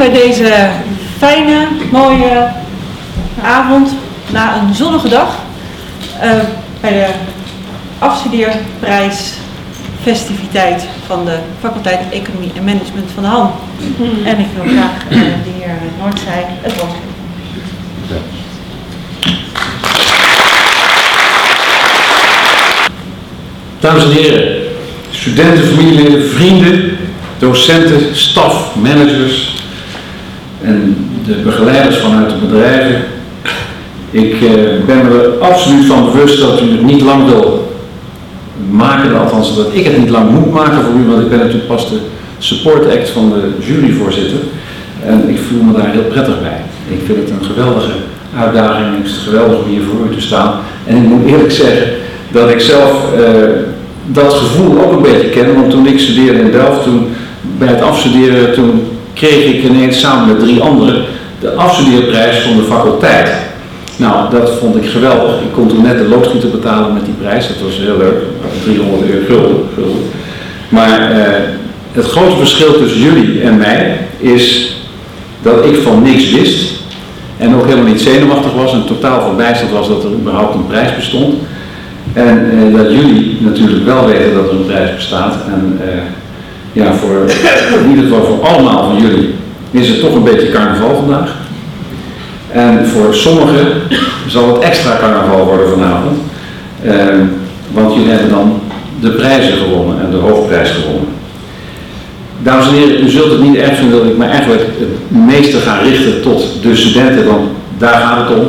bij deze fijne, mooie avond na een zonnige dag uh, bij de afstudeerprijsfestiviteit van de faculteit Economie en Management van de HAN. Hmm. En ik wil graag uh, de heer Noordzij het woord geven. Dames en heren, studenten, familieleden, vrienden, docenten, staf, managers en de begeleiders vanuit de bedrijven. Ik eh, ben er absoluut van bewust dat u het niet lang wil maken, althans dat ik het niet lang moet maken voor u, want ik ben natuurlijk pas de support act van de juryvoorzitter. En ik voel me daar heel prettig bij. Ik vind het een geweldige uitdaging, het is geweldig om hier voor u te staan. En ik moet eerlijk zeggen dat ik zelf uh, dat gevoel ook een beetje ken, want toen ik studeerde in Delft, toen bij het afstuderen, toen kreeg ik ineens samen met drie anderen de afstudeerprijs van de faculteit. Nou, dat vond ik geweldig. Ik kon toen net de loodgieter betalen met die prijs, dat was heel leuk, 300 euro gulden. Maar eh, het grote verschil tussen jullie en mij is dat ik van niks wist en ook helemaal niet zenuwachtig was en totaal verbijsterd was dat er überhaupt een prijs bestond. En eh, dat jullie natuurlijk wel weten dat er een prijs bestaat. En eh, ja, voor, in ieder geval voor allemaal van jullie is het toch een beetje carnaval vandaag. En voor sommigen zal het extra carnaval worden vanavond. Eh, want jullie hebben dan de prijzen gewonnen en de hoofdprijs gewonnen. Dames en heren, u zult het niet erg vinden dat ik me eigenlijk het meeste ga richten tot de studenten, want daar gaat het om.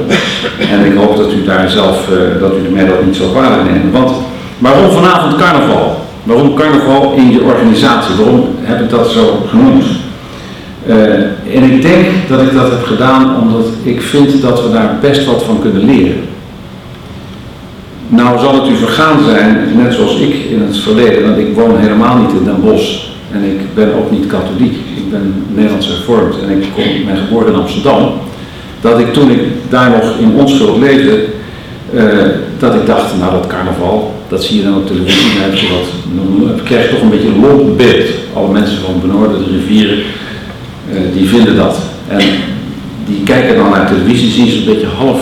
En ik hoop dat u daar zelf, uh, dat u mij dat niet zo kwalijk neemt. Want waarom vanavond carnaval? Waarom carnaval in je organisatie? Waarom heb ik dat zo genoemd? Uh, en ik denk dat ik dat heb gedaan omdat ik vind dat we daar best wat van kunnen leren. Nou zal het u vergaan zijn, net zoals ik in het verleden, want ik woon helemaal niet in Den Bosch en ik ben ook niet katholiek. Ik ben Nederlands hervormd en ik kom, ben geboren in Amsterdam. Dat ik toen ik daar nog in onschuld leefde, uh, dat ik dacht, nou dat carnaval, dat zie je dan op televisie, dan wat, krijg je toch een beetje een lomp beeld. Alle mensen van Benoorden, de rivieren, uh, die vinden dat. En die kijken dan naar televisie, zien ze een beetje half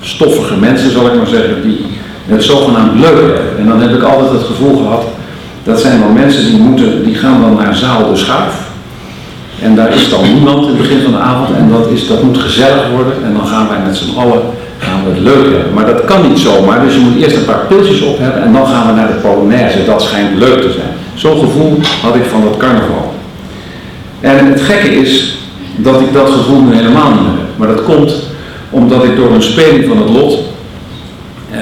stoffige mensen, zal ik maar zeggen, die het zogenaamd leuk hebben. En dan heb ik altijd het gevoel gehad, dat zijn dan mensen die, moeten, die gaan dan naar zaal de schuif. En daar is dan niemand in het begin van de avond en dat, is, dat moet gezellig worden en dan gaan wij met z'n allen leuk hebben. Maar dat kan niet zomaar, dus je moet eerst een paar pilsjes op hebben en dan gaan we naar de Polonaise. Dat schijnt leuk te zijn. Zo'n gevoel had ik van dat carnaval. En het gekke is dat ik dat gevoel nu helemaal niet heb. Maar dat komt omdat ik door een speling van het lot eh,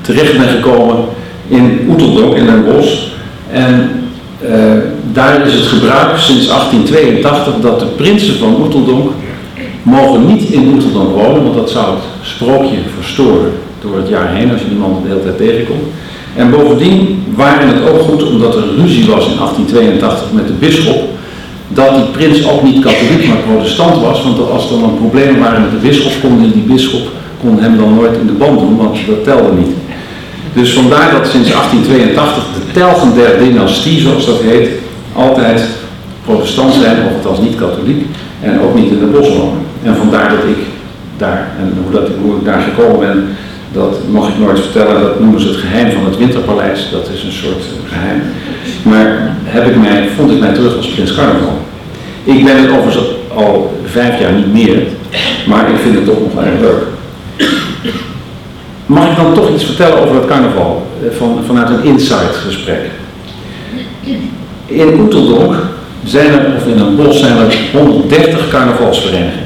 terecht ben gekomen in Oeteldonk in Den Bosch. En uh, daar is het gebruik sinds 1882 dat de prinsen van Oeteldonk mogen niet in Oeteldonk wonen, want dat zou het sprookje verstoren door het jaar heen als je iemand de hele tijd tegenkomt. En bovendien waren het ook goed, omdat er ruzie was in 1882 met de bisschop, dat die prins ook niet katholiek maar protestant was, want als er dan problemen waren met de bisschop, kon die bisschop kon hem dan nooit in de band doen, want dat telde niet. Dus vandaar dat sinds 1882 de telgen der dynastie, zoals dat heet, altijd protestant zijn, of althans niet katholiek, en ook niet in de bos wonen. En vandaar dat ik daar, en hoe, dat, hoe ik daar gekomen ben, dat mag ik nooit vertellen, dat noemen ze het geheim van het Winterpaleis, dat is een soort geheim. Maar heb ik mij, vond ik mij terug als prins carnaval. Ik ben het overigens al vijf jaar niet meer, maar ik vind het toch nog erg leuk. Mag ik dan toch iets vertellen over het carnaval, eh, van, vanuit een insight gesprek? In Oeteldonk zijn er, of in een bos zijn er 130 carnavalsverenigingen.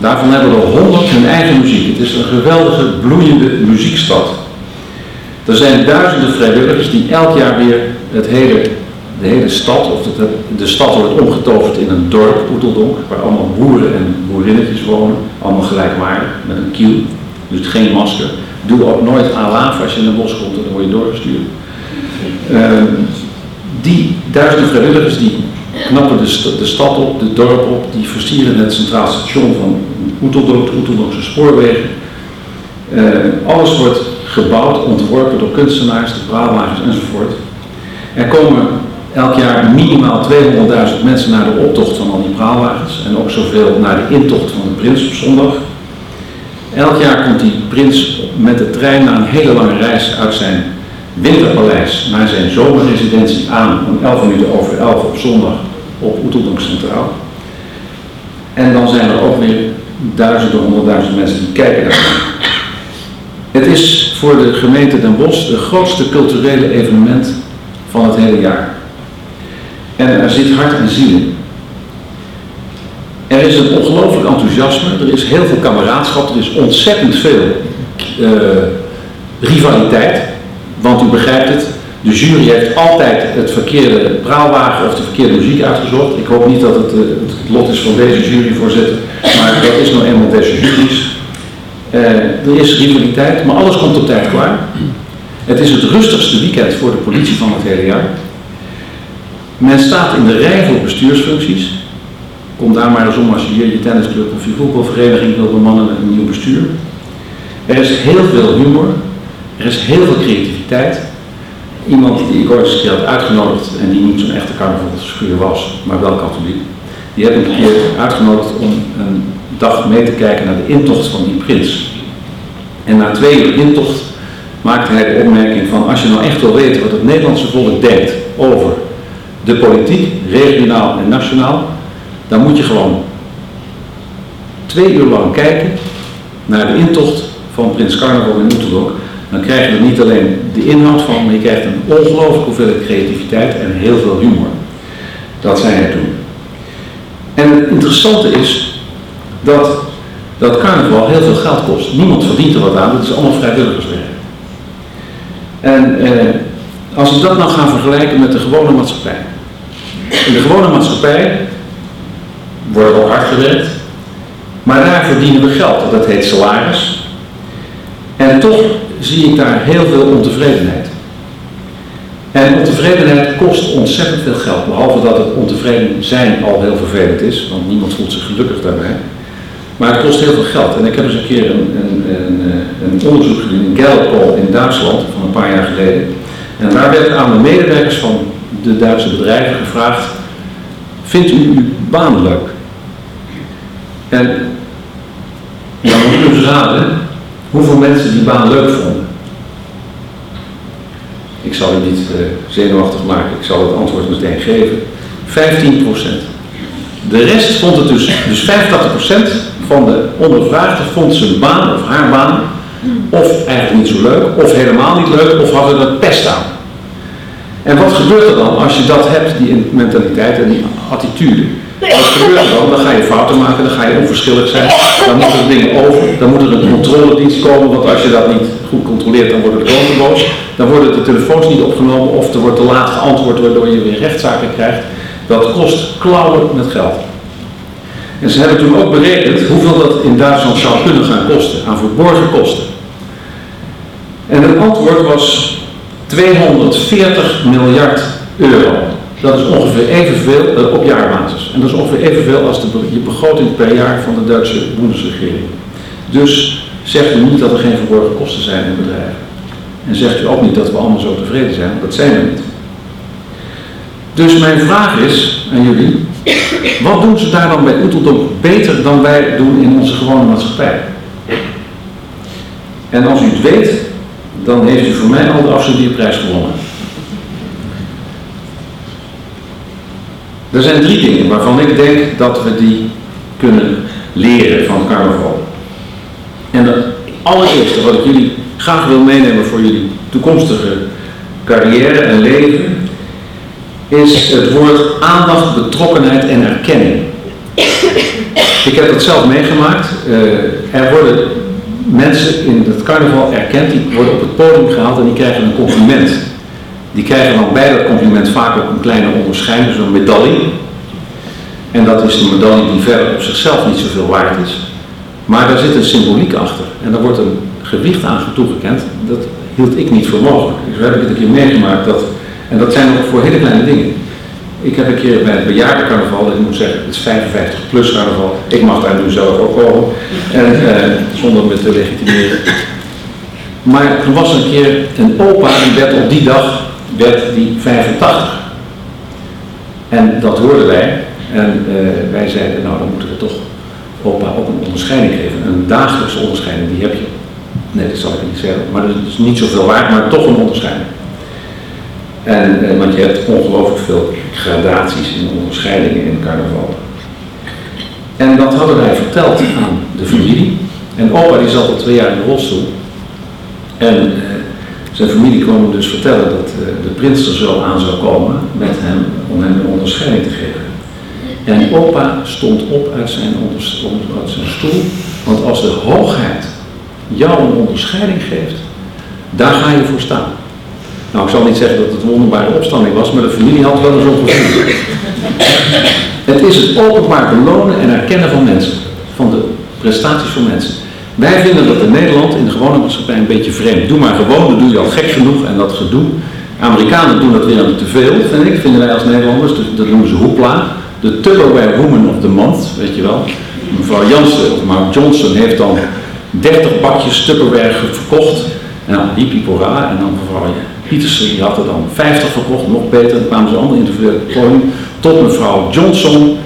Daarvan hebben er 100 hun eigen muziek. Het is een geweldige, bloeiende muziekstad. Er zijn duizenden vrijwilligers die elk jaar weer het hele, de hele stad, of de, de stad wordt omgetoverd in een dorp, Oeteldonk, waar allemaal boeren en boerinnetjes wonen, allemaal gelijkwaardig, met een kiel, dus geen masker. Doe ook nooit aan als je in een bos komt, dan word je doorgestuurd. Uh, die duizenden vrijwilligers die knappen de, de, stad op, de dorp op, die versieren het centraal station van de Oeteldonkse spoorwegen. Uh, alles wordt gebouwd, ontworpen door kunstenaars, de praalwagens enzovoort. Er komen elk jaar minimaal 200.000 mensen naar de optocht van al die praalwagens en ook zoveel naar de intocht van de prins op zondag. Elk jaar komt die prins met de trein na een hele lange reis uit zijn winterpaleis naar zijn zomerresidentie aan om 11 minuten over 11 op zondag op Oeteldonk Centraal. En dan zijn er ook weer duizenden, honderdduizend mensen die kijken naar Het is voor de gemeente Den Bosch de grootste culturele evenement van het hele jaar. En er zit hart en ziel in. Er is een ongelooflijk enthousiasme, er is heel veel kameraadschap, er is ontzettend veel uh, rivaliteit. Want u begrijpt het, de jury heeft altijd het verkeerde praalwagen of de verkeerde muziek uitgezocht. Ik hoop niet dat het, uh, het lot is van deze juryvoorzitter, maar dat is nou eenmaal deze jury's. Uh, er is rivaliteit, maar alles komt op tijd klaar. Het is het rustigste weekend voor de politie van het hele jaar. Men staat in de rij voor bestuursfuncties. Kom daar maar eens om als je je tennisclub of je voetbalvereniging wil bemannen met een nieuw bestuur. Er is heel veel humor. Er is heel veel creativiteit. Iemand die ik ooit een keer had uitgenodigd en die niet zo'n echte carnavalsfiguur was, maar wel katholiek. Die heb ik een keer uitgenodigd om een dag mee te kijken naar de intocht van die prins. En na twee uur intocht maakte hij de opmerking van als je nou echt wil weten wat het Nederlandse volk denkt over de politiek, regionaal en nationaal, dan moet je gewoon twee uur lang kijken naar de intocht van Prins Carnaval in Oeteldonk. Dan krijg je er niet alleen de inhoud van, maar je krijgt een ongelooflijke hoeveelheid creativiteit en heel veel humor. Dat zei hij toen. En het interessante is dat dat carnaval heel veel geld kost. Niemand verdient er wat aan, het is allemaal vrijwilligerswerk. En eh, als we dat nou gaan vergelijken met de gewone maatschappij. In de gewone maatschappij wordt ook hard gewerkt, maar daar verdienen we geld, dat heet salaris. En toch zie ik daar heel veel ontevredenheid. En ontevredenheid kost ontzettend veel geld, behalve dat het ontevreden zijn al heel vervelend is, want niemand voelt zich gelukkig daarbij. Maar het kost heel veel geld. En ik heb eens een keer een, een, een onderzoek gedaan in Gallup in Duitsland, van een paar jaar geleden. En daar werd aan de medewerkers van de Duitse bedrijven gevraagd, vindt u uw baan leuk? En dan moet u raden hoeveel mensen die baan leuk vonden. Ik zal u niet uh, zenuwachtig maken, ik zal het antwoord meteen geven. 15%. De rest vond het dus, dus 85% van de ondervraagden vond zijn baan of haar baan of eigenlijk niet zo leuk, of helemaal niet leuk, of hadden er pest aan. En wat gebeurt er dan als je dat hebt, die mentaliteit en die attitude? Wat gebeurt dan? Dan ga je fouten maken, dan ga je onverschillig zijn, dan moeten er dingen over, dan moet er een controledienst komen, want als je dat niet goed controleert, dan worden de klanten boos. Dan worden de telefoons niet opgenomen of er wordt te laat geantwoord, waardoor je weer rechtszaken krijgt. Dat kost klauwen met geld. En ze hebben toen ook berekend hoeveel dat in Duitsland zou kunnen gaan kosten, aan verborgen kosten. En het antwoord was 240 miljard euro. Dat is ongeveer evenveel uh, op jaarbasis. En dat is ongeveer evenveel als de, je begroting per jaar van de Duitse Bundesregering. Dus zegt u niet dat er geen verborgen kosten zijn in bedrijven. En zegt u ook niet dat we allemaal zo tevreden zijn, want dat zijn we niet. Dus mijn vraag is aan jullie, wat doen ze daar dan bij Oeteldonk beter dan wij doen in onze gewone maatschappij? En als u het weet, dan heeft u voor mij al de afstudierprijs gewonnen. Er zijn drie dingen waarvan ik denk dat we die kunnen leren van carnaval. En het allereerste wat ik jullie graag wil meenemen voor jullie toekomstige carrière en leven, is het woord aandacht, betrokkenheid en erkenning. Ik heb dat zelf meegemaakt. Uh, er worden mensen in het carnaval erkend, die worden op het podium gehaald en die krijgen een compliment. Die krijgen dan bij dat compliment vaak ook een kleine onderscheiding, zo'n medaille. En dat is de medaille die verder op zichzelf niet zoveel waard is. Maar daar zit een symboliek achter. En daar wordt een gewicht aan toegekend. Dat hield ik niet voor mogelijk. Dus we hebben het een keer meegemaakt dat en dat zijn ook voor hele kleine dingen. Ik heb een keer bij het bejaardencarnaval, ik moet zeggen, het is 55 plus carnaval, ik mag daar nu zelf ook komen, en, eh, zonder me te legitimeren. Maar er was een keer een opa, die werd op die dag, werd die 85. En dat hoorden wij. En eh, wij zeiden, nou dan moeten we toch opa ook een onderscheiding geven. Een dagelijkse onderscheiding, die heb je. Nee, dat zal ik niet zeggen, maar dat is niet zoveel waard, maar toch een onderscheiding. En, eh, want je hebt ongelooflijk veel gradaties in onderscheidingen in carnaval. En dat hadden wij verteld aan de familie. En opa die zat al twee jaar in de rolstoel. En eh, zijn familie kwam dus vertellen dat eh, de prins er zo aan zou komen met hem om hem een onderscheiding te geven. En opa stond op uit zijn, uit zijn stoel, want als de hoogheid jou een onderscheiding geeft, daar ga je voor staan. Nou, ik zal niet zeggen dat het een wonderbare opstanding was, maar de familie had wel eens zo'n gevoel. Het is het openbaar belonen en erkennen van mensen, van de prestaties van mensen. Wij vinden dat in Nederland in de gewone maatschappij een beetje vreemd. Doe maar gewoon, dat doe je al gek genoeg en dat gedoe. Amerikanen doen dat weer aan te veel, vind ik, vinden wij als Nederlanders. Dat noemen ze hoepla. De Tupperware Woman of the Month, weet je wel. Mevrouw Jansen of mevrouw Johnson heeft dan 30 bakjes Tupperware verkocht. En dan hippie En dan mevrouw Pietersen, die had er dan 50 verkocht, nog beter. Dan kwamen ze allemaal individueel podium. Tot mevrouw Johnson,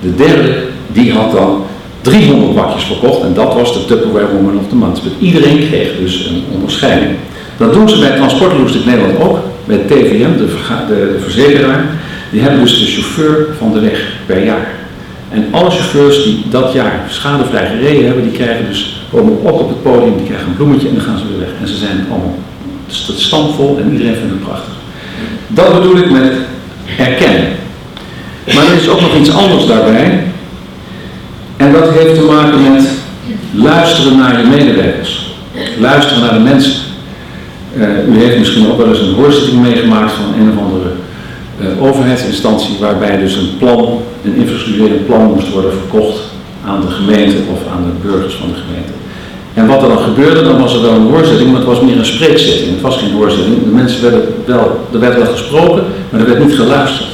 de derde, die had dan 300 bakjes verkocht. En dat was de Tupperware Woman of the Month. Iedereen kreeg dus een onderscheiding. Dat doen ze bij Transportlogistic Nederland ook. Bij TVM, de, de verzekeraar. Die hebben dus de chauffeur van de weg per jaar. En alle chauffeurs die dat jaar schadevrij gereden hebben, die krijgen dus, komen ook op het podium, die krijgen een bloemetje en dan gaan ze weer weg. En ze zijn allemaal standvol en iedereen vindt het prachtig. Dat bedoel ik met erkennen. Maar er is ook nog iets anders daarbij. En dat heeft te maken met luisteren naar je medewerkers. Luisteren naar de mensen. Uh, u heeft misschien ook wel eens een hoorzitting meegemaakt van een of andere uh, overheidsinstantie waarbij dus een plan, een infrastructureel plan moest worden verkocht aan de gemeente of aan de burgers van de gemeente. En wat er dan gebeurde, dan was er wel een hoorzitting, maar het was meer een spreekzitting. Het was geen hoorzitting. De mensen werden wel, er werd wel gesproken, maar er werd niet geluisterd.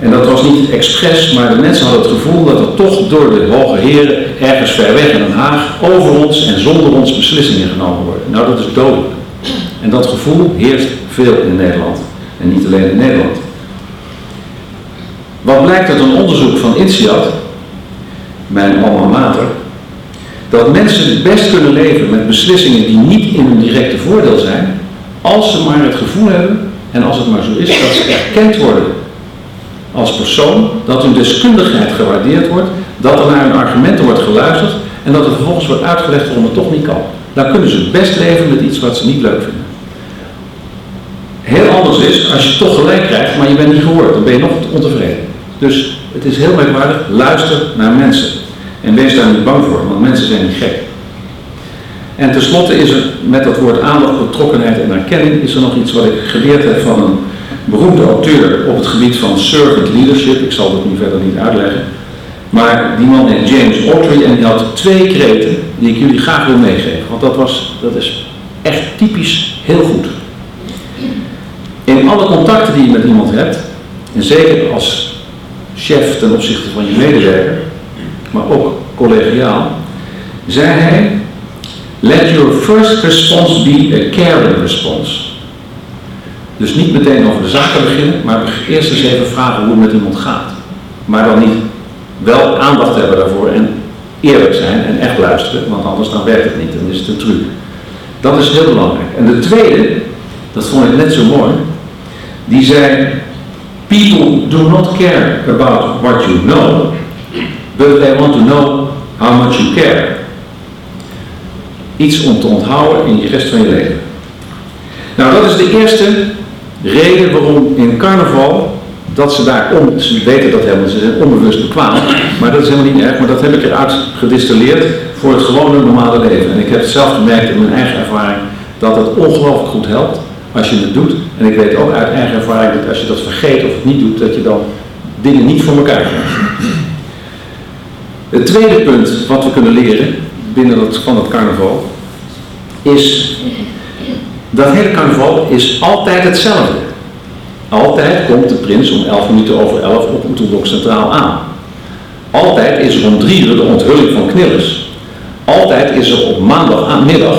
En dat was niet expres, maar de mensen hadden het gevoel dat er toch door de hoge heren ergens ver weg in Den Haag over ons en zonder ons beslissingen genomen worden. Nou, dat is dodelijk. En dat gevoel heerst veel in Nederland. En niet alleen in Nederland. Wat blijkt uit een onderzoek van INSEAD, mijn alma mater, dat mensen het best kunnen leven met beslissingen die niet in hun directe voordeel zijn, als ze maar het gevoel hebben, en als het maar zo is, dat ze erkend worden als persoon, dat hun deskundigheid gewaardeerd wordt, dat er naar hun argumenten wordt geluisterd en dat er vervolgens wordt uitgelegd waarom het toch niet kan. Dan kunnen ze best leven met iets wat ze niet leuk vinden. Heel anders is als je toch gelijk krijgt, maar je bent niet gehoord, dan ben je nog ontevreden. Dus het is heel merkwaardig, luister naar mensen. En wees daar niet bang voor, want mensen zijn niet gek. En tenslotte is er met dat woord aandacht, betrokkenheid en erkenning, is er nog iets wat ik geleerd heb van een beroemde auteur op het gebied van servant leadership. Ik zal dat nu verder niet uitleggen. Maar die man heet James Autry en die had twee kreten die ik jullie graag wil meegeven. Want dat, was, dat is echt typisch heel goed. In alle contacten die je met iemand hebt, en zeker als chef ten opzichte van je medewerker, maar ook collegiaal, zei hij, let your first response be a caring response. Dus niet meteen over de zaken beginnen, maar eerst eens even vragen hoe het met iemand gaat. Maar dan niet wel aandacht hebben daarvoor en eerlijk zijn en echt luisteren, want anders dan werkt het niet, dan is het een truc. Dat is heel belangrijk. En de tweede, dat vond ik net zo mooi, die zei, people do not care about what you know, but they want to know how much you care. Iets om te onthouden in je rest van je leven. Nou, dat is de eerste reden waarom in carnaval, dat ze daar, om, ze weten dat helemaal, ze zijn onbewust bekwaam, maar dat is helemaal niet erg, maar dat heb ik eruit gedistilleerd voor het gewone normale leven. En ik heb zelf gemerkt in mijn eigen ervaring dat het ongelooflijk goed helpt als je het doet. En ik weet ook uit eigen ervaring dat als je dat vergeet of het niet doet, dat je dan dingen niet voor elkaar krijgt. Het tweede punt wat we kunnen leren binnen het, van het carnaval is dat hele carnaval is altijd hetzelfde. Altijd komt de prins om 11 minuten over 11 op Oetelblok Centraal aan. Altijd is er om drie uur de onthulling van Knillers. Altijd is er op maandagmiddag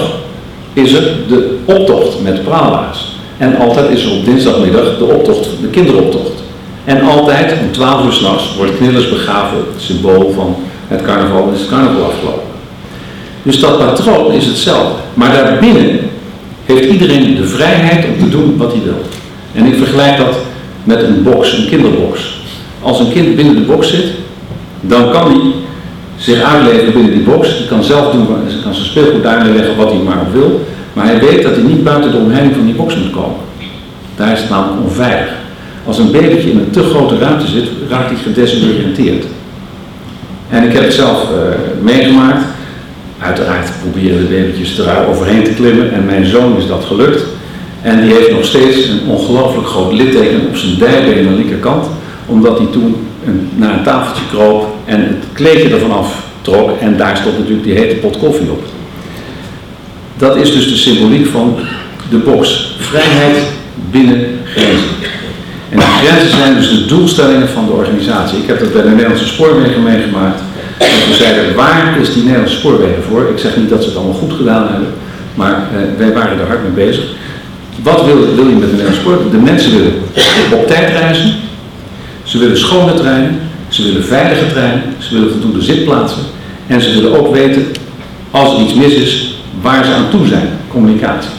is er de optocht met praalwaars. En altijd is er op dinsdagmiddag de optocht, de kinderoptocht. En altijd om 12 uur s'nachts wordt Knillers begraven, het symbool van het carnaval, is het carnaval afgelopen. Dus dat patroon is hetzelfde. Maar daarbinnen heeft iedereen de vrijheid om te doen wat hij wil. En ik vergelijk dat met een box, een kinderbox. Als een kind binnen de box zit, dan kan hij zich uitleven binnen die box. Hij kan zelf doen, hij kan zijn speelgoed daarin leggen wat hij maar wil. Maar hij weet dat hij niet buiten de omheining van die box moet komen. Daar is het namelijk onveilig. Als een babytje in een te grote ruimte zit, raakt hij gedesoriënteerd. En ik heb het zelf uh, meegemaakt. Uiteraard proberen de babytjes er overheen te klimmen en mijn zoon is dat gelukt. En die heeft nog steeds een ongelooflijk groot litteken op zijn dijbeen aan de linkerkant, omdat hij toen naar een tafeltje kroop en het kleedje ervan aftrok en daar stond natuurlijk die hete pot koffie op. Dat is dus de symboliek van de box. Vrijheid binnen grenzen. En die grenzen zijn dus de doelstellingen van de organisatie. Ik heb dat bij de Nederlandse Spoorwegen meegemaakt. Toen zeiden, waar is die Nederlandse spoorwegen voor? Ik zeg niet dat ze het allemaal goed gedaan hebben, maar eh, wij waren er hard mee bezig. Wat wil, wil je met de Nederlandse spoorwegen? De mensen willen op tijd reizen, ze willen schone treinen, ze willen veilige treinen, ze willen voldoende zitplaatsen en ze willen ook weten, als er iets mis is, waar ze aan toe zijn, communicatie.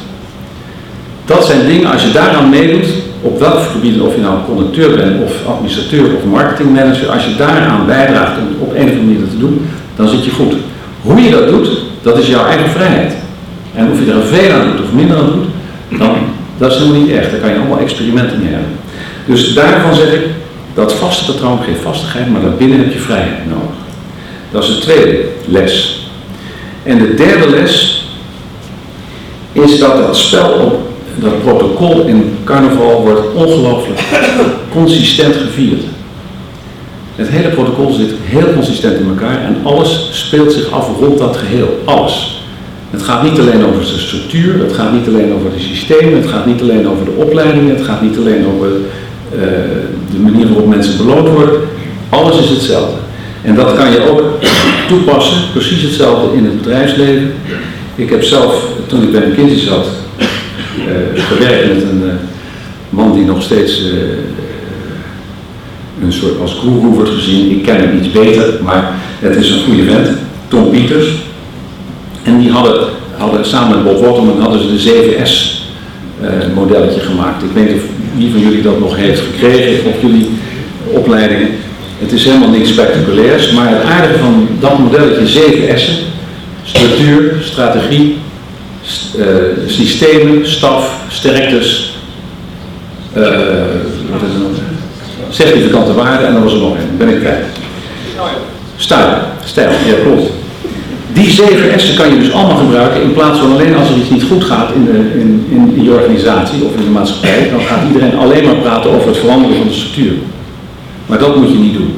Dat zijn dingen, als je daaraan meedoet, op welk gebied, of je nou conducteur bent, of administrateur, of marketingmanager, als je daaraan bijdraagt om op een of andere manier dat te doen, dan zit je goed. Hoe je dat doet, dat is jouw eigen vrijheid. En of je er veel aan doet of minder aan doet, dan, dat is helemaal niet echt. Daar kan je allemaal experimenten mee hebben. Dus daarvan zeg ik, dat vaste patroon geeft vastigheid, maar daarbinnen heb je vrijheid nodig. Dat is de tweede les. En de derde les is dat het spel op dat protocol in carnaval wordt ongelooflijk consistent gevierd. Het hele protocol zit heel consistent in elkaar en alles speelt zich af rond dat geheel. Alles. Het gaat niet alleen over de structuur, het gaat niet alleen over de systemen, het gaat niet alleen over de opleidingen, het gaat niet alleen over uh, de manier waarop mensen beloond worden. Alles is hetzelfde. En dat kan je ook toepassen, precies hetzelfde in het bedrijfsleven. Ik heb zelf, toen ik bij een kindje zat, uh, gewerkt met een uh, man die nog steeds uh, een soort als guru wordt gezien. Ik ken hem iets beter, maar het is een goede vent, Tom Pieters. En die hadden, hadden samen met Bob Waterman hadden ze de 7S modelletje gemaakt. Ik weet niet of wie van jullie dat nog heeft gekregen op jullie opleidingen. Het is helemaal niks spectaculairs, maar het aardige van dat modelletje 7 S'en, structuur, strategie, uh, systemen, staf, sterktes, uh, wat is het certificante waarden en dan was er nog een, ben ik kwijt. Stijl, stijl, ja klopt. Die zeven S'en kan je dus allemaal gebruiken in plaats van alleen als er iets niet goed gaat in, de, in, in je organisatie of in de maatschappij, dan gaat iedereen alleen maar praten over het veranderen van de structuur. Maar dat moet je niet doen.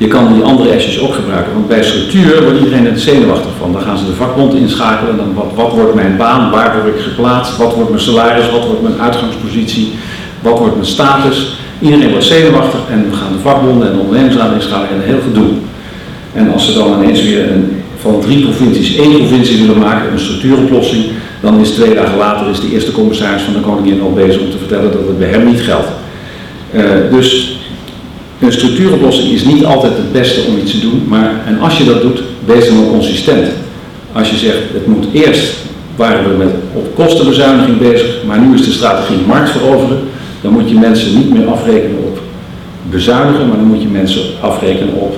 Je kan die andere S'jes ook gebruiken, want bij structuur wordt iedereen het zenuwachtig van. Dan gaan ze de vakbond inschakelen, dan wat, wat wordt mijn baan, waar word ik geplaatst, wat wordt mijn salaris, wat wordt mijn uitgangspositie, wat wordt mijn status. Iedereen wordt zenuwachtig en we gaan de vakbonden en de ondernemingsraad inschakelen en heel gedoe. En als ze dan ineens weer een, van drie provincies één provincie willen maken, een structuuroplossing, dan is twee dagen later is de eerste commissaris van de koningin al bezig om te vertellen dat het bij hem niet geldt. Uh, dus een structuuroplossing is niet altijd het beste om iets te doen, maar en als je dat doet, wees dan ook consistent. Als je zegt, het moet eerst, waren we met op kostenbezuiniging bezig, maar nu is de strategie markt veroveren, dan moet je mensen niet meer afrekenen op bezuinigen, maar dan moet je mensen afrekenen op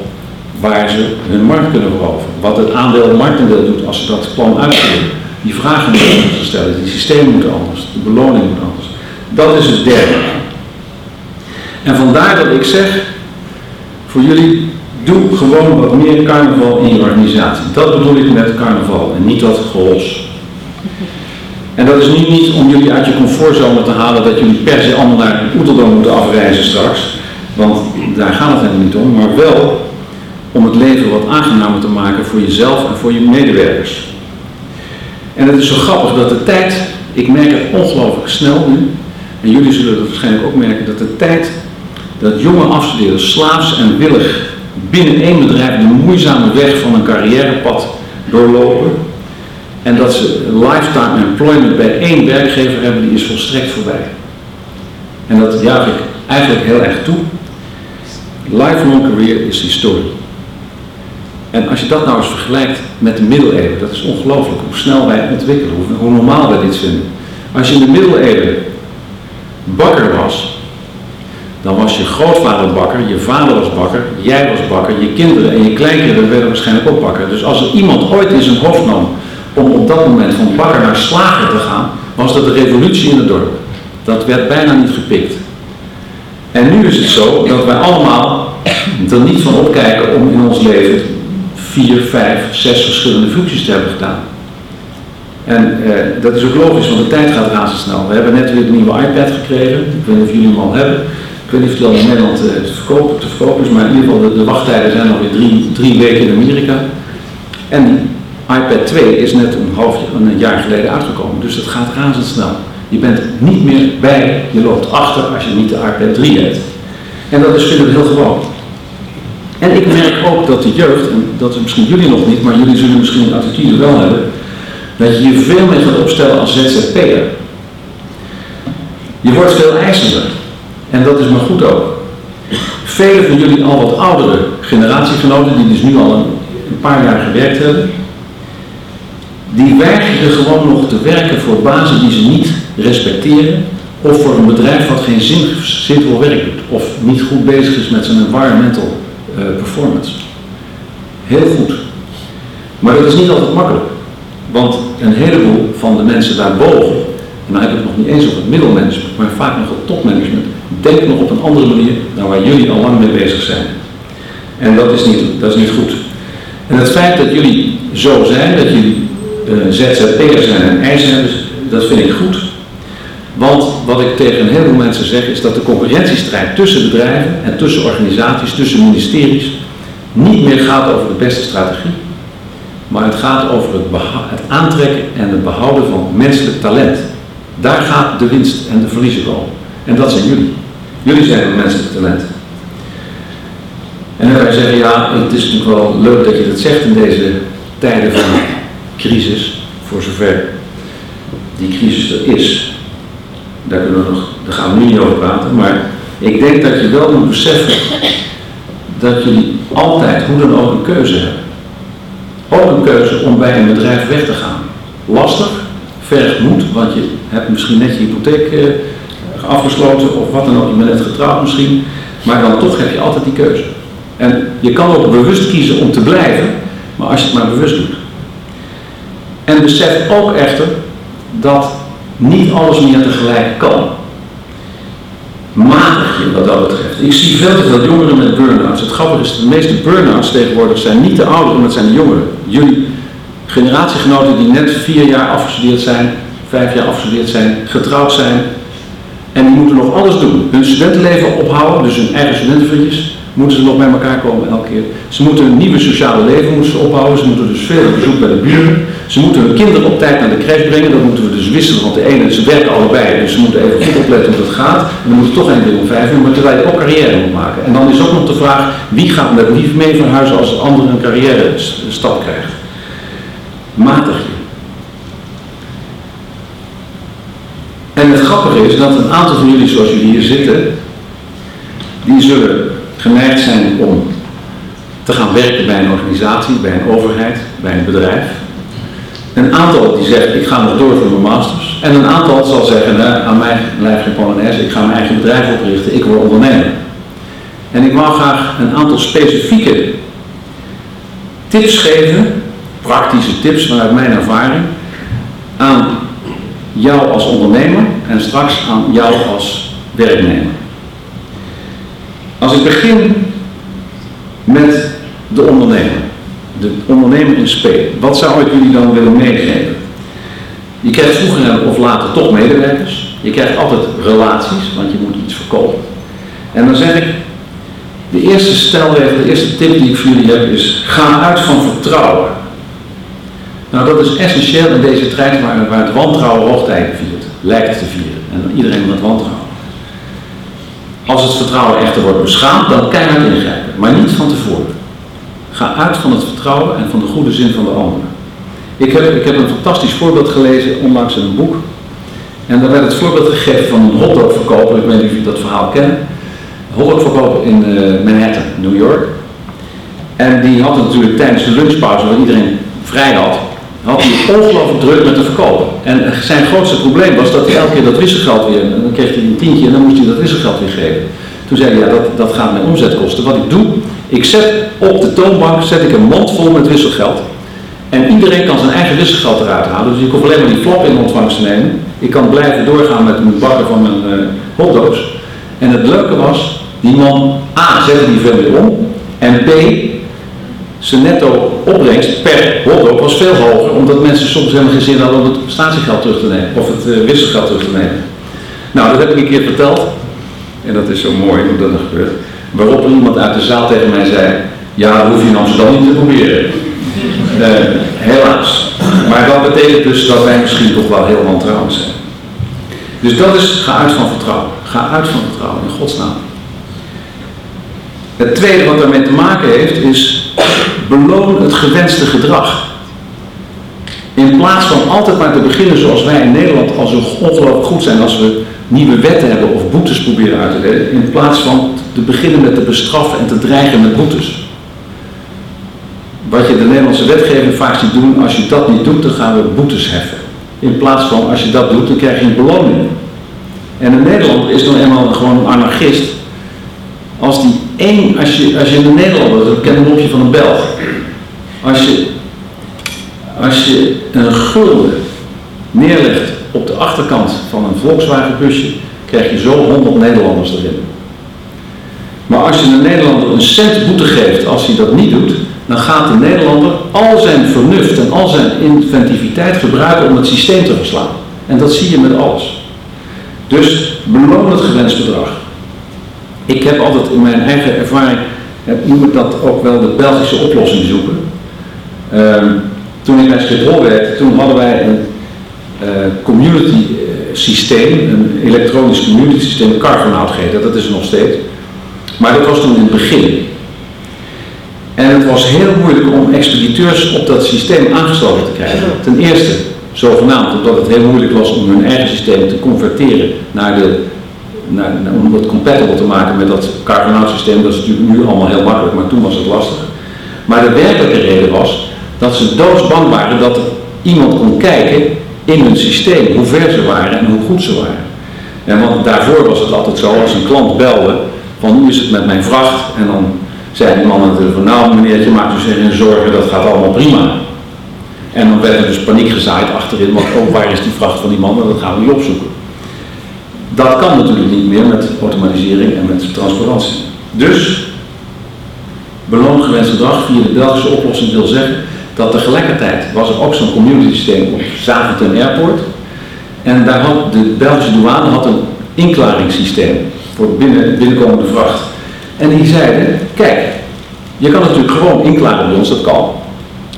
waar ze hun markt kunnen veroveren. Wat het aandeel marktendeel doet als ze dat plan uitvoeren. Die vragen moeten anders stellen, die systemen moeten anders, de beloning moet anders. Dat is het derde. En vandaar dat ik zeg, voor jullie, doe gewoon wat meer carnaval in je organisatie. Dat bedoel ik met carnaval en niet dat gehols. En dat is niet, niet om jullie uit je comfortzone te halen dat jullie per se allemaal naar Oeteldam moeten afreizen straks. Want daar gaat het helemaal niet om, maar wel om het leven wat aangenamer te maken voor jezelf en voor je medewerkers. En het is zo grappig dat de tijd, ik merk het ongelooflijk snel nu, en jullie zullen het waarschijnlijk ook merken, dat de tijd dat jonge afstudeerders slaafs en willig binnen één bedrijf de moeizame weg van een carrièrepad doorlopen. En dat ze lifetime employment bij één werkgever hebben, die is volstrekt voorbij. En dat juich ik eigenlijk heel erg toe. Lifelong career is historie. En als je dat nou eens vergelijkt met de middeleeuwen, dat is ongelooflijk hoe snel wij ontwikkelen, hoe, hoe normaal wij dit vinden. Als je in de middeleeuwen bakker was, dan was je grootvader bakker, je vader was bakker, jij was bakker, je kinderen en je kleinkinderen werden waarschijnlijk ook bakker. Dus als er iemand ooit in zijn hoofd nam om op dat moment van bakker naar slager te gaan, was dat de revolutie in het dorp. Dat werd bijna niet gepikt. En nu is het zo dat wij allemaal er niet van opkijken om in ons leven vier, vijf, zes verschillende functies te hebben gedaan. En eh, dat is ook logisch, want de tijd gaat razendsnel. We hebben net weer een nieuwe iPad gekregen. Ik weet niet of jullie hem al hebben. Ik weet niet of al in Nederland uh, te, verkopen, te verkopen is, maar in ieder geval de, de wachttijden zijn alweer drie, drie weken in Amerika. En iPad 2 is net een half een jaar geleden uitgekomen, dus het gaat razendsnel. Je bent niet meer bij, je loopt achter als je niet de iPad 3 hebt. En dat is ik heel gewoon. En ik merk ook dat de jeugd, en dat is misschien jullie nog niet, maar jullie zullen misschien een attitude wel hebben, dat je je veel meer gaat opstellen als ZZP'er. Je wordt veel eisender. En dat is maar goed ook. Velen van jullie al wat oudere generatiegenoten, die dus nu al een, paar jaar gewerkt hebben, die weigeren gewoon nog te werken voor bazen die ze niet respecteren, of voor een bedrijf wat geen zin, zinvol werk doet, of niet goed bezig is met zijn environmental uh, performance. Heel goed. Maar dat is niet altijd makkelijk. Want een heleboel van de mensen daarboven, en dan heb ik het nog niet eens op het middelmanagement, maar vaak nog op topmanagement, denkt nog op een andere manier dan waar jullie al lang mee bezig zijn. En dat is niet, dat is niet goed. En het feit dat jullie zo zijn, dat jullie uh, ZZP'er zijn en hebben, dat vind ik goed. Want wat ik tegen een heleboel mensen zeg is dat de concurrentiestrijd tussen bedrijven en tussen organisaties, tussen ministeries, niet meer gaat over de beste strategie, maar het gaat over het, het, aantrekken en het behouden van menselijk talent. Daar gaat de winst en de verliezen komen. En dat zijn jullie. Jullie zijn het menselijk talent. En dan kan je zeggen, ja, het is natuurlijk wel leuk dat je dat zegt in deze tijden van crisis, voor zover die crisis er is. Daar, kunnen we nog, daar gaan we nu niet over praten, maar ik denk dat je wel moet beseffen dat jullie altijd hoe dan ook een keuze hebben. Ook een keuze om bij een bedrijf weg te gaan. Lastig, vergt moed, want je hebt misschien net je hypotheek eh, afgesloten of wat dan ook, je bent net getrouwd misschien, maar dan toch heb je altijd die keuze. En je kan ook bewust kiezen om te blijven, maar als je het maar bewust doet. En besef ook echter dat niet alles meer tegelijk kan. Matig je wat dat betreft. Ik zie veel te veel jongeren met burn-outs. Het grappige is, de meeste burn-outs tegenwoordig zijn niet de ouderen, maar het zijn de jongeren. Jullie generatiegenoten die net vier jaar afgestudeerd zijn, vijf jaar afgestudeerd zijn, getrouwd zijn. En die moeten nog alles doen. Hun studentenleven ophouden, dus hun eigen studentenvriendjes moeten ze nog bij elkaar komen elke keer. Ze moeten een nieuwe sociale leven moeten ze ophouden. Ze moeten dus veel bezoek bij de buren. Ze moeten hun kinderen op tijd naar de crash brengen. Dat moeten we dus wisselen, want de ene, ze werken allebei. Dus ze moeten even goed opletten hoe dat gaat. En dan moeten toch één ding om vijf uur, maar terwijl je ook carrière moet maken. En dan is ook nog de vraag, wie gaat met wie mee verhuizen als de ander een carrière stap krijgt. Matig je. En het grappige is dat een aantal van jullie zoals jullie hier zitten, die zullen geneigd zijn om te gaan werken bij een organisatie, bij een overheid, bij een bedrijf. Een aantal die zegt, ik ga nog door voor mijn masters. En een aantal zal zeggen, aan mij blijft geen Polonaise, ik ga mijn eigen bedrijf oprichten, ik word ondernemer. En ik wou graag een aantal specifieke tips geven, praktische tips vanuit mijn ervaring, aan jou als ondernemer en straks aan jou als werknemer. Als ik begin met de ondernemer, de ondernemer in spe, wat zou ik jullie dan willen meegeven? Je krijgt vroeger of later toch medewerkers. Je krijgt altijd relaties, want je moet iets verkopen. En dan zeg ik, de eerste stelregel, de eerste tip die ik voor jullie heb is, ga uit van vertrouwen. Nou, dat is essentieel in deze tijd waar, waar het wantrouwen hoogtijden viert, lijkt te vieren. En iedereen moet wantrouwen. Als het vertrouwen echter wordt beschaamd, dan kan je ingrijpen, maar niet van tevoren. Ga uit van het vertrouwen en van de goede zin van de ander. Ik heb, ik heb een fantastisch voorbeeld gelezen onlangs in een boek. En daar werd het voorbeeld gegeven van een hotdogverkoper, ik weet niet of je dat verhaal kent. hotdog verkopen in uh, Manhattan, New York. En die had natuurlijk tijdens de lunchpauze, waar iedereen vrij had, had hij ongelooflijk druk met te verkopen. En zijn grootste probleem was dat hij elke keer dat wisselgeld weer, dan kreeg hij een tientje en dan moest hij dat wisselgeld weer geven. Toen zei hij, ja dat, dat gaat mij omzet kosten. Wat ik doe, ik zet op de toonbank zet ik een mand vol met wisselgeld. En iedereen kan zijn eigen wisselgeld eruit halen. Dus ik hoef alleen maar die flop in ontvangst te nemen. Ik kan blijven doorgaan met mijn bakken van mijn uh. En het leuke was, die man A zette die veel om. En B, zijn netto opbrengst per hotdog was veel hoger. Omdat mensen soms helemaal geen zin hadden om het statiegeld terug te nemen. Of het uh, wisselgeld terug te nemen. Nou, dat heb ik een keer verteld. En dat is zo mooi hoe dat er gebeurt. Waarop iemand uit de zaal tegen mij zei, ja, dat hoef je in Amsterdam niet te proberen. Uh, helaas. Maar dat betekent dus dat wij misschien toch wel heel wantrouwend zijn. Dus dat is, ga uit van vertrouwen. Ga uit van vertrouwen in Gods naam. Het tweede wat daarmee te maken heeft is, beloon het gewenste gedrag. In plaats van altijd maar te beginnen zoals wij in Nederland al zo ongelooflijk goed zijn als we nieuwe wetten hebben of boetes proberen uit te delen, in plaats van te beginnen met te bestraffen en te dreigen met boetes. Wat je de Nederlandse wetgeving vaak ziet doen, als je dat niet doet, dan gaan we boetes heffen. In plaats van als je dat doet, dan krijg je een beloning. En in Nederland is dan eenmaal gewoon een anarchist. Als die één, als je, als je in Nederland, dat ken een van een Belg. Als je, als je een gulden neerlegt op de achterkant van een Volkswagen busje, krijg je zo 100 Nederlanders erin. Maar als je een Nederlander een cent boete geeft als hij dat niet doet, dan gaat de Nederlander al zijn vernuft en al zijn inventiviteit gebruiken om het systeem te verslaan. En dat zie je met alles. Dus beloon het gewenst bedrag. Ik heb altijd in mijn eigen ervaring, noem ik dat ook wel de Belgische oplossing zoeken. Ehm, toen ik bij Schiphol werkte, toen hadden wij een uh, community eh, systeem, een elektronisch community systeem, Carvonaut heette, dat is er nog steeds. Maar dat was toen in het begin. En het was heel moeilijk om expediteurs op dat systeem aangesloten te krijgen. Ten eerste, zogenaamd, omdat het heel moeilijk was om hun eigen systeem te converteren naar de, naar, om het compatible te maken met dat Carbonaut systeem. Dat is natuurlijk nu allemaal heel makkelijk, maar toen was het lastig. Maar de werkelijke reden was dat ze doodsbang waren dat er iemand kon kijken in hun systeem, hoe ver ze waren en hoe goed ze waren. En want daarvoor was het altijd zo, als een klant belde, van hoe is het met mijn vracht? En dan zei die man natuurlijk van nou meneertje maakt u zich geen zorgen, dat gaat allemaal prima. En dan werd er dus paniek gezaaid achterin, want ook waar is die vracht van die man en dat gaan we niet opzoeken. Dat kan natuurlijk niet meer met automatisering en met transparantie. Dus, beloon gewenst gedrag via de Belgische oplossing wil zeggen dat tegelijkertijd was er ook zo'n community systeem op Zaventem Airport. En daar had de Belgische douane had een inklaringssysteem voor binnen, binnenkomende vracht. En die zeiden, kijk, je kan natuurlijk gewoon inklaren bij ons, dat kan.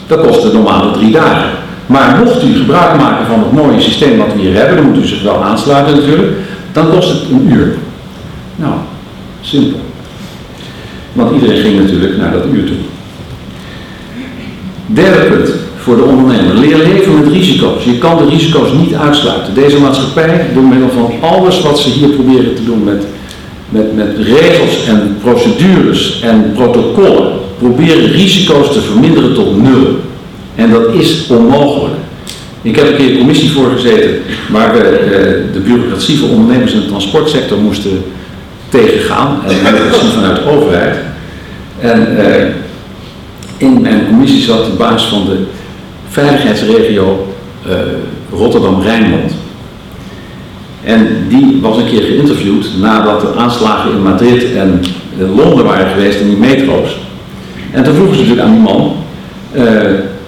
Dat kost de normale drie dagen. Maar mocht u gebruik maken van het mooie systeem wat we hier hebben, dan moet u zich wel aansluiten natuurlijk, dan kost het een uur. Nou, simpel. Want iedereen ging natuurlijk naar dat uur toe. Derde punt voor de ondernemer. Leer leven met risico's. Je kan de risico's niet uitsluiten. Deze maatschappij, door middel van alles wat ze hier proberen te doen met met, met regels en procedures en protocollen proberen risico's te verminderen tot nul. En dat is onmogelijk. Ik heb een keer een commissie voorgezeten waar we eh, de bureaucratie voor ondernemers in de transportsector moesten tegengaan. En bureaucratie vanuit de overheid. En eh, in mijn commissie zat de baas van de veiligheidsregio uh, Rotterdam-Rijnmond. En die was een keer geïnterviewd nadat de aanslagen in Madrid en Londen waren geweest in die metro's. En toen vroegen ze natuurlijk aan die man,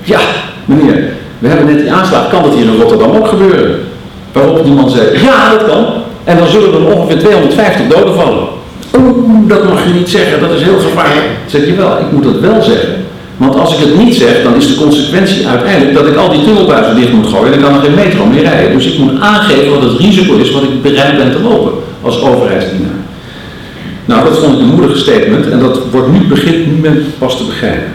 ja meneer, we hebben net die aanslag, kan dat hier in Rotterdam ook gebeuren? Waarop die man zei, ja dat kan. En dan zullen er ongeveer 250 doden vallen. Oeh, dat mag je niet zeggen, dat is heel gevaarlijk. Zeg je wel, ik moet dat wel zeggen. Want als ik het niet zeg, dan is de consequentie uiteindelijk dat ik al die tunnelbuizen dicht moet gooien en dan kan er geen metro meer rijden. Dus ik moet aangeven wat het risico is wat ik bereid ben te lopen als overheidsdienaar. Nou, dat vond ik een moedige statement en dat wordt nu begint nu pas te begrijpen.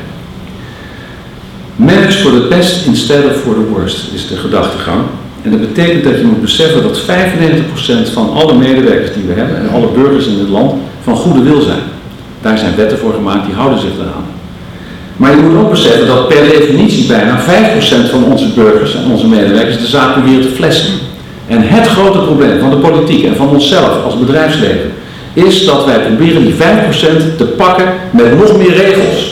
Manage for the best instead of for the worst is de gedachtegang. En dat betekent dat je moet beseffen dat 95% van alle medewerkers die we hebben en alle burgers in dit land van goede wil zijn. Daar zijn wetten voor gemaakt, die houden zich eraan. Maar je moet ook beseffen dat per definitie bijna 5% van onze burgers en onze medewerkers de zaak proberen te flessen. En het grote probleem van de politiek en van onszelf als bedrijfsleven is dat wij proberen die 5% te pakken met nog meer regels.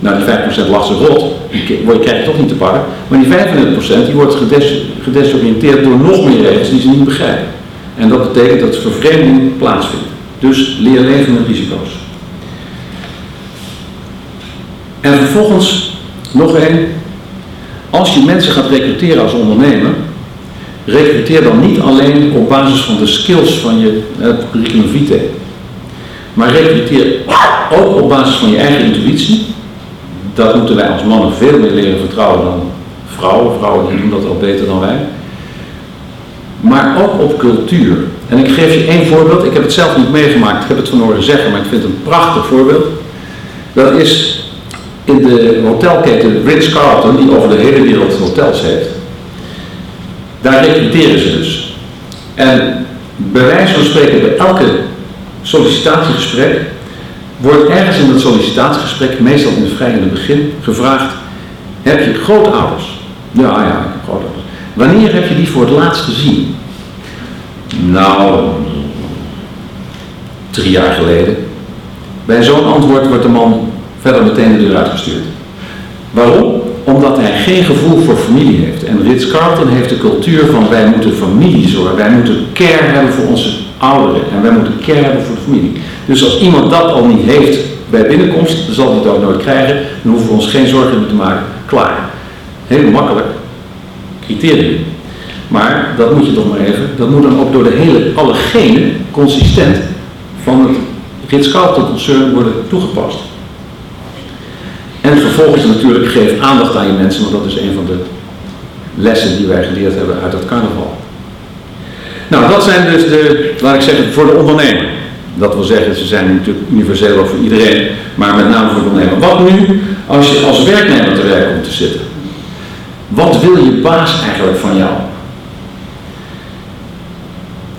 Nou, die 5% lag ze rot, die krijg je toch niet te pakken. Maar die 35% die wordt gedes gedesoriënteerd door nog meer regels die ze niet begrijpen. En dat betekent dat vervreemding plaatsvindt. Dus leer leven met risico's. En vervolgens nog één. Als je mensen gaat recruteren als ondernemer, recruteer dan niet alleen op basis van de skills van je curriculum vitae. Maar recruteer ook op basis van je eigen intuïtie. Dat moeten wij als mannen veel meer leren vertrouwen dan vrouwen. Vrouwen doen dat al beter dan wij. Maar ook op cultuur. En ik geef je één voorbeeld. Ik heb het zelf niet meegemaakt. Ik heb het van horen zeggen, maar ik vind het een prachtig voorbeeld. Dat is in de hotelketen Ritz-Carlton, die over de hele wereld hotels heeft. Daar recruteren ze dus. En bij wijze van spreken bij elke sollicitatiegesprek wordt ergens in dat sollicitatiegesprek, meestal in het vrij in het begin, gevraagd: Heb je grootouders? Ja, ja, ik heb grootouders. Wanneer heb je die voor het laatst gezien? Nou, drie jaar geleden. Bij zo'n antwoord wordt de man verder meteen de deur uitgestuurd. Waarom? Omdat hij geen gevoel voor familie heeft. En Ritz-Carlton heeft de cultuur van wij moeten familie zorgen. Wij moeten care hebben voor onze ouderen. En wij moeten care hebben voor de familie. Dus als iemand dat al niet heeft bij binnenkomst, dan zal hij dat nooit krijgen. Dan hoeven we ons geen zorgen te maken. Klaar. Heel makkelijk. Criterium. Maar dat moet je toch maar even. Dat moet dan ook door de hele, alle genen consistent van het Ritz-Carlton concern worden toegepast. En vervolgens natuurlijk geef aandacht aan je mensen, want dat is een van de lessen die wij geleerd hebben uit het carnaval. Nou, dat zijn dus de, laat ik zeggen, voor de ondernemer. Dat wil zeggen, ze zijn natuurlijk universeel voor iedereen, maar met name voor de ondernemer. Wat nu als je als werknemer te werk komt te zitten? Wat wil je baas eigenlijk van jou?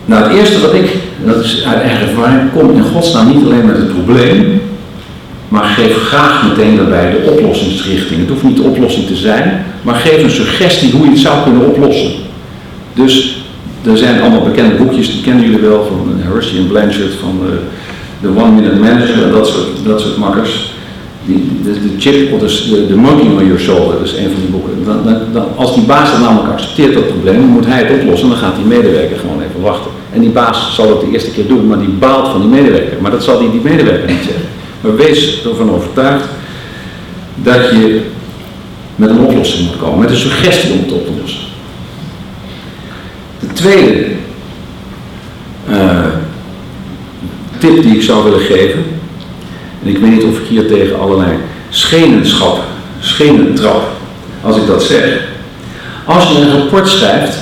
Nou, het eerste wat ik, dat is uit eigen ervaring, kom in godsnaam niet alleen met het probleem, maar geef graag meteen daarbij de oplossingsrichting. Het hoeft niet de oplossing te zijn, maar geef een suggestie hoe je het zou kunnen oplossen. Dus er zijn allemaal bekende boekjes, die kennen jullie wel, van Hershey en Blanchard, van de, de One Minute Manager en dat soort, dat soort makkers. Die, de, chip, of de, de monkey on your shoulder, dat is een van die boeken. Dan, dan, als die baas dan namelijk accepteert dat probleem, moet hij het oplossen, dan gaat die medewerker gewoon even wachten. En die baas zal dat de eerste keer doen, maar die baalt van die medewerker. Maar dat zal die, die medewerker niet zeggen. Maar wees ervan overtuigd dat je met een oplossing moet komen, met een suggestie om het op te lossen. De tweede uh, tip die ik zou willen geven, en ik weet niet of ik hier tegen allerlei schenenschap, schenentrap, als ik dat zeg. Als je een rapport schrijft,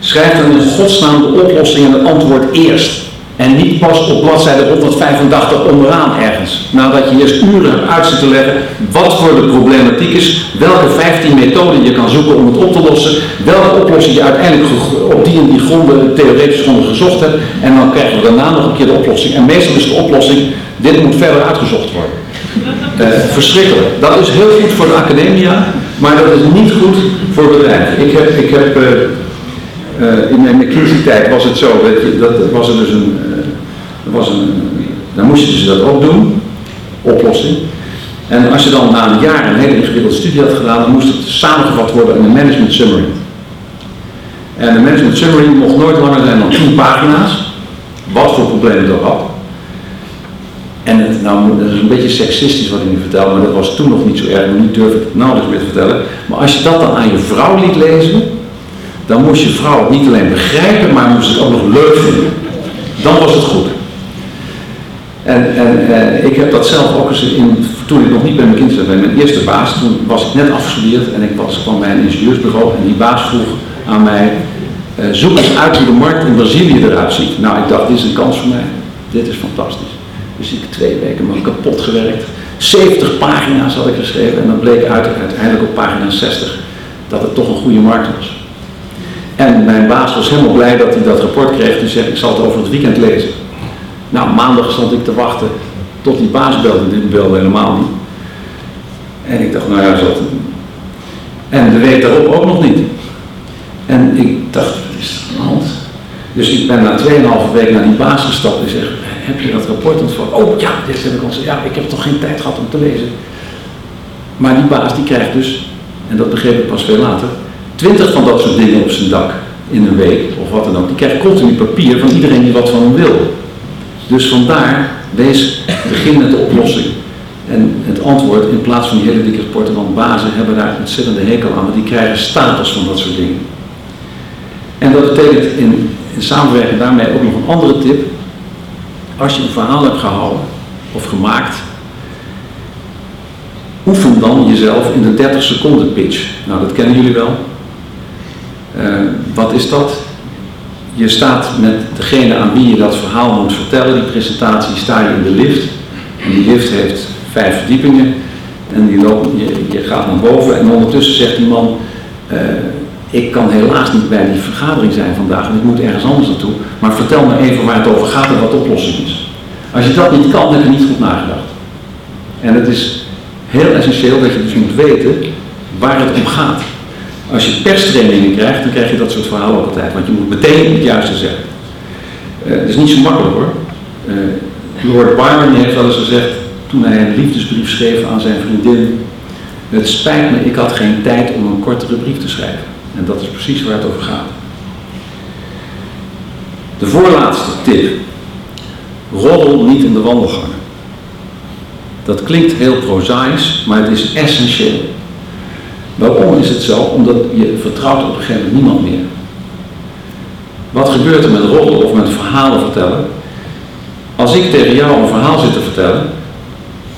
schrijf dan in godsnaam de oplossing en het antwoord eerst. En niet pas op bladzijde 185 onderaan ergens. Nadat je eerst uren hebt uit te leggen wat voor de problematiek is, welke 15 methoden je kan zoeken om het op te lossen, welke oplossing je uiteindelijk op die en die gronden, theoretische gronden gezocht hebt. En dan krijgen we daarna nog een keer de oplossing. En meestal is de oplossing, dit moet verder uitgezocht worden. Uh, verschrikkelijk. Dat is heel goed voor de academia, maar dat is niet goed voor bedrijven. Ik heb, ik heb uh, uh, in mijn McKinsey-tijd was het zo, weet je, dat was er dus een, uh, was een, dan moesten ze dat ook doen, oplossing. En als je dan na een jaar een hele ingewikkelde studie had gedaan, dan moest het samengevat worden in een management summary. En de management summary mocht nooit langer zijn dan 10 pagina's, wat voor problemen het ook had. En het, nou, dat is een beetje seksistisch wat ik nu vertel, maar dat was toen nog niet zo erg, nu durf ik het nauwelijks meer te vertellen. Maar als je dat dan aan je vrouw liet lezen, dan moest je vrouw niet alleen begrijpen, maar moest het ook nog leuk vinden. Dan was het goed. En, en eh, ik heb dat zelf ook eens in, toen ik nog niet bij mijn kind zat, bij mijn eerste baas, toen was ik net afgestudeerd en ik was, kwam bij een ingenieursbureau en die baas vroeg aan mij, eh, zoek eens uit hoe de markt in Brazilië eruit ziet. Nou, ik dacht, dit is een kans voor mij. Dit is fantastisch. Dus ik twee weken me kapot gewerkt. 70 pagina's had ik geschreven en dan bleek uit, uiteindelijk op pagina 60 dat het toch een goede markt was. En mijn baas was helemaal blij dat hij dat rapport kreeg. Die zegt, ik zal het over het weekend lezen. Nou, maandag stond ik te wachten tot die baas belde. Dit belde helemaal niet. En ik dacht, nou ja, zo. En de week daarop ook nog niet. En ik dacht, wat is er hand? Dus ik ben na 2,5 week naar die baas gestapt en zeg, heb je dat rapport ontvangen? Oh ja, dit heb ik Ja, ik heb toch geen tijd gehad om te lezen. Maar die baas die krijgt dus, en dat begreep ik pas veel later, 20 van dat soort dingen op zijn dak in een week of wat dan ook. Die krijgt continu papier van iedereen die wat van hem wil. Dus vandaar, wees, begin met de oplossing. En het antwoord in plaats van die hele dikke rapporten, want bazen hebben daar ontzettende hekel aan, want die krijgen stapels van dat soort dingen. En dat betekent in, in samenwerking daarmee ook nog een andere tip. Als je een verhaal hebt gehouden of gemaakt, oefen dan jezelf in de 30 seconden pitch. Nou, dat kennen jullie wel. Wat is dat? Je staat met degene aan wie je dat verhaal moet vertellen, die presentatie, sta je in de lift. En die lift heeft vijf verdiepingen. En die loopt, je, je gaat naar boven en ondertussen zegt die man, uh, ik kan helaas niet bij die vergadering zijn vandaag ik moet ergens anders naartoe. Maar vertel me even waar het over gaat en wat de oplossing is. Als je dat niet kan, heb je niet goed nagedacht. En het is heel essentieel dat je dus moet weten waar het om gaat. Als je perstrainingen krijgt, dan krijg je dat soort verhalen altijd. Want je moet meteen het juiste zeggen. Uh, is niet zo makkelijk hoor. Lord Byron heeft wel eens gezegd, toen hij een liefdesbrief schreef aan zijn vriendin, het spijt me, ik had geen tijd om een kortere brief te schrijven. En dat is precies waar het over gaat. De voorlaatste tip. Roddel niet in de wandelgangen. Dat klinkt heel prozaïs, maar het is essentieel. Waarom is het zo? Omdat je vertrouwt op een gegeven moment niemand meer. Wat gebeurt er met roddelen of met verhalen vertellen? Als ik tegen jou een verhaal zit te vertellen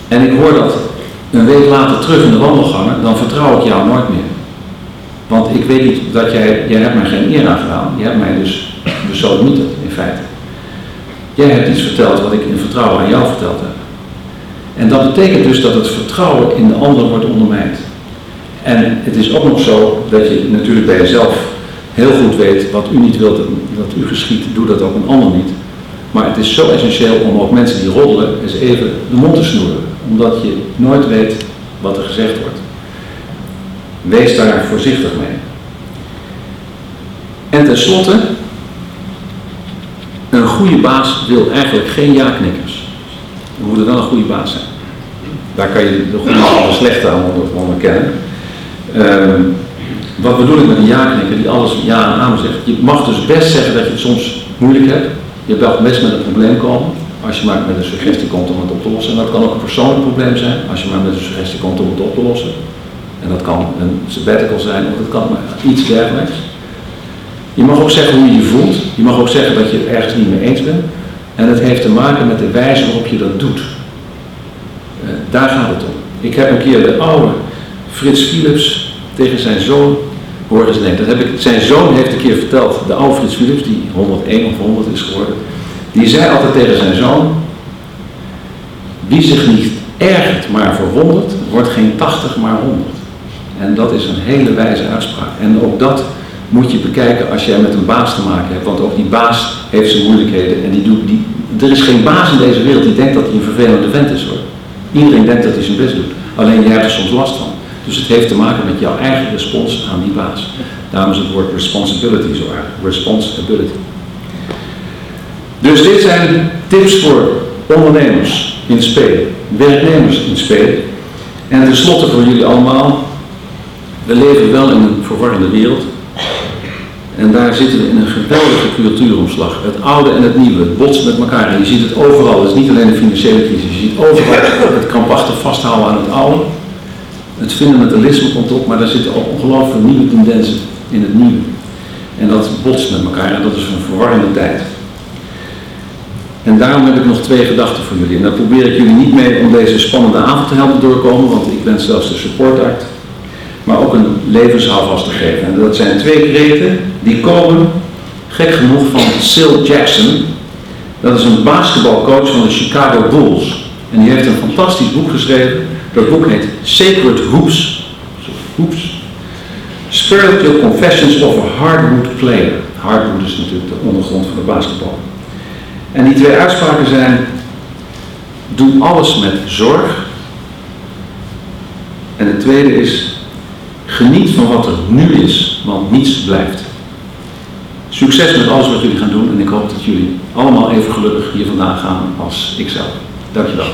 en ik hoor dat een week later terug in de wandelgangen, dan vertrouw ik jou nooit meer. Want ik weet niet dat jij, jij hebt mij geen eer aangedaan, je hebt mij dus besodemieterd in feite. Jij hebt iets verteld wat ik in vertrouwen aan jou verteld heb. En dat betekent dus dat het vertrouwen in de ander wordt ondermijnd. En het is ook nog zo dat je natuurlijk bij jezelf heel goed weet wat u niet wilt dat u geschiet, doe dat ook een ander niet. Maar het is zo essentieel om ook mensen die roddelen eens even de mond te snoeren. Omdat je nooit weet wat er gezegd wordt. Wees daar voorzichtig mee. En tenslotte, een goede baas wil eigenlijk geen ja-knikkers. Er moet wel een goede baas zijn. Daar kan je de goede en de slechte aan onderkennen. Uh, wat bedoel ik met een ja-knikker die alles ja en amen zegt? Je mag dus best zeggen dat je het soms moeilijk hebt. Je mag best met een probleem komen. Als je maar met een suggestie komt om het op te lossen. En dat kan ook een persoonlijk probleem zijn. Als je maar met een suggestie komt om het op te lossen. En dat kan een sabbatical zijn of dat kan maar iets dergelijks. Je mag ook zeggen hoe je je voelt. Je mag ook zeggen dat je het ergens niet mee eens bent. En het heeft te maken met de wijze waarop je dat doet. Uh, daar gaat het om. Ik heb een keer de oude Frits Philips tegen zijn zoon horen nee, dat heb ik, zijn zoon heeft een keer verteld, de Frits Philips, die 101 of 100 is geworden, die zei altijd tegen zijn zoon, wie zich niet ergert maar verwondert, wordt geen 80 maar 100. En dat is een hele wijze uitspraak. En ook dat moet je bekijken als jij met een baas te maken hebt. Want ook die baas heeft zijn moeilijkheden. En die doet, die, er is geen baas in deze wereld die denkt dat hij een vervelende vent is hoor. Iedereen denkt dat hij zijn best doet. Alleen jij hebt er soms last van. Dus het heeft te maken met jouw eigen respons aan die baas. Daarom is het woord responsibility zo erg. Responsibility. Dus dit zijn tips voor ondernemers in spelen, werknemers in spelen. En tenslotte voor jullie allemaal, we leven wel in een verwarrende wereld. En daar zitten we in een geweldige cultuuromslag. Het oude en het nieuwe, het botsen met elkaar. En je ziet het overal. Het is niet alleen de financiële crisis. Je ziet overal het krampachtig vasthouden aan het oude. Het fundamentalisme komt op, maar daar zitten ook ongelooflijk nieuwe tendensen in het nieuwe. En dat botst met elkaar en dat is een verwarrende tijd. En daarom heb ik nog twee gedachten voor jullie. En daar probeer ik jullie niet mee om deze spannende avond te helpen doorkomen, want ik ben zelfs de supportact maar ook een levenshouvast te geven. En dat zijn twee kreten die komen, gek genoeg, van Sil Jackson. Dat is een basketbalcoach van de Chicago Bulls. En die heeft een fantastisch boek geschreven. Dat boek heet Sacred Hoops. Hoops. Spiritual Confessions of a Hardwood Player. Hardwood is natuurlijk de ondergrond van de basketbal. En die twee uitspraken zijn, doe alles met zorg. En de tweede is, geniet van wat er nu is, want niets blijft. Succes met alles wat jullie gaan doen en ik hoop dat jullie allemaal even gelukkig hier vandaan gaan als ikzelf. Dankjewel.